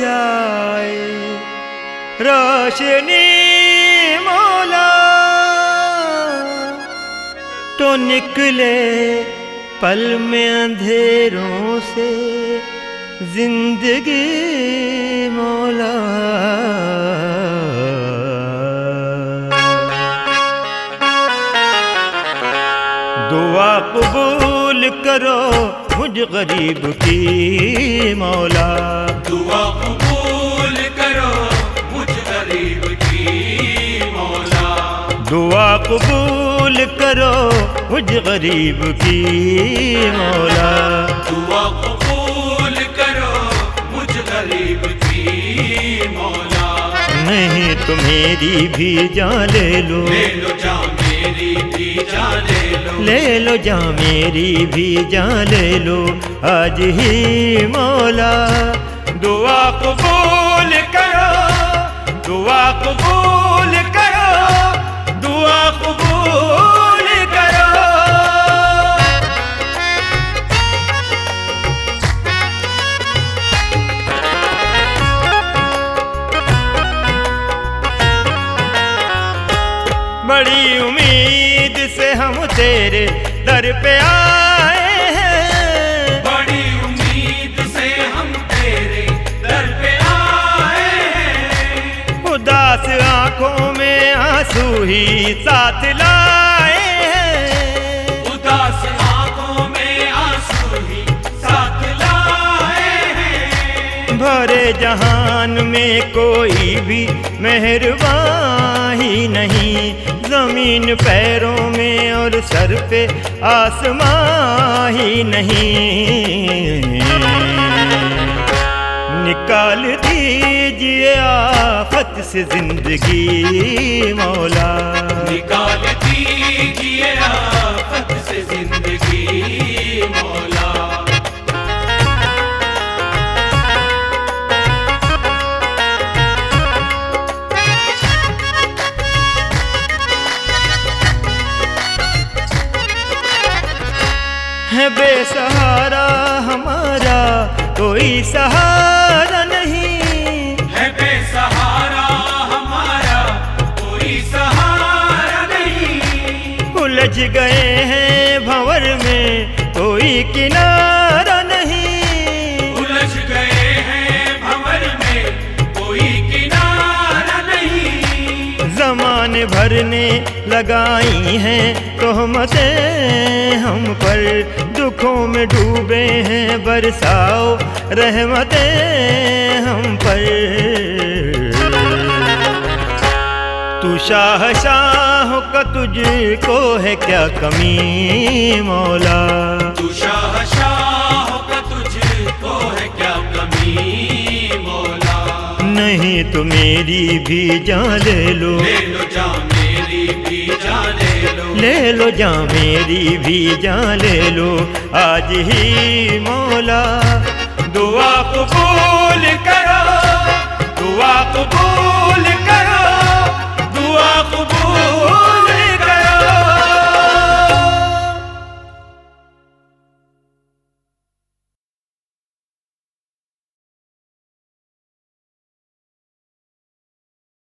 जाए। रोशनी मौला तो निकले पल में अंधेरों से। ज़िंदगी मौला। दुआ कबूल करो मुझ गरीब की मौला। दुआ कबूल करो मुझ गरीब की मौला। दुआ कबूल करो मुझ गरीब की मौला। नहीं तो मेरी भी जान ले लो। ले लो जा मेरी भी जान ले लो। ले लो जा मेरी भी जान ले लो। आज ही मौला। दुआ कबूल करो दुआ कबूल बड़ी उम्मीद से हम तेरे दर पे आए हैं। बड़ी उम्मीद से हम तेरे दर पे आए हैं। उदास आँखों में आँसू ही साथ लाए हैं। उदास आँखों में आँसू ही साथ लाए हैं। भरे जहान में कोई भी मेहरबान ही नहीं। ज़मीन पैरों में और सर पे आसमां ही नहीं। निकाल दीजिए आफत से ज़िंदगी, मौला। निकाल दीजिए आफत से ज़िंदगी। है बेसहारा हमारा कोई सहारा नहीं। है बेसहारा हमारा कोई सहारा नहीं। उलझ गए हैं भंवर में कोई किनारा जमाने भर ने लगाई हैं तोहमतें हम पर। दुखों में डूबे हैं बरसाओ रहमतें हम पर। तू शाह शाह का तुझको है क्या कमी, मौला? तू शाह शाह का तुझको है क्या कमी, मौला? नहीं तो मेरी भी जान ले लो। ले लो जा, मेरी भी जान ले लो। जा मेरी भी जान ले लो आज ही मौला, दुआ कबूल करो, दुआ कबूल